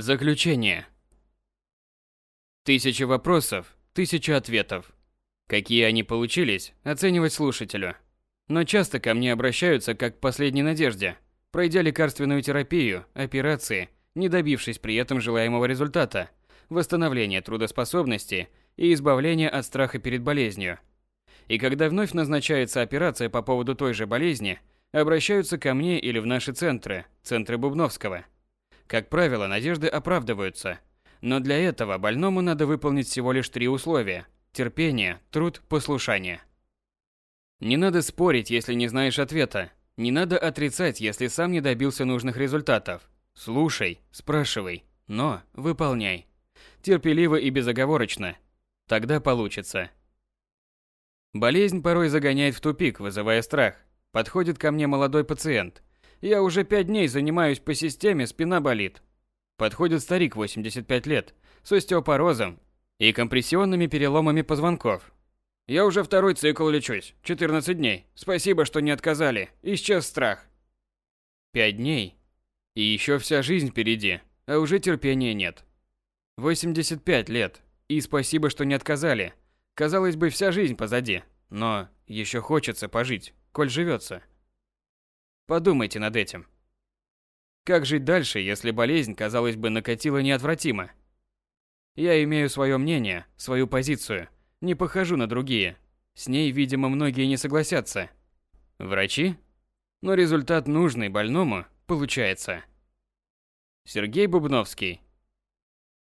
Заключение. Тысяча вопросов, тысяча ответов. Какие они получились, оценивать слушателю. Но часто ко мне обращаются как к последней надежде, пройдя лекарственную терапию, операции, не добившись при этом желаемого результата, восстановления трудоспособности и избавления от страха перед болезнью. И когда вновь назначается операция по поводу той же болезни, обращаются ко мне или в наши центры, центры Бубновского – как правило, надежды оправдываются. Но для этого больному надо выполнить всего лишь три условия – терпение, труд, послушание. Не надо спорить, если не знаешь ответа. Не надо отрицать, если сам не добился нужных результатов. Слушай, спрашивай, но выполняй. Терпеливо и безоговорочно. Тогда получится. Болезнь порой загоняет в тупик, вызывая страх. Подходит ко мне молодой пациент. Я уже пять дней занимаюсь по системе, спина болит. Подходит старик 85 лет, с остеопорозом и компрессионными переломами позвонков. Я уже второй цикл лечусь, 14 дней. Спасибо, что не отказали. Исчез страх. Пять дней. И еще вся жизнь впереди, а уже терпения нет. 85 лет. И спасибо, что не отказали. Казалось бы, вся жизнь позади. Но еще хочется пожить, коль живется. Подумайте над этим. Как жить дальше, если болезнь, казалось бы, накатила неотвратимо? Я имею свое мнение, свою позицию, не похожу на другие. С ней, видимо, многие не согласятся. Врачи? Но результат нужный больному получается. Сергей Бубновский,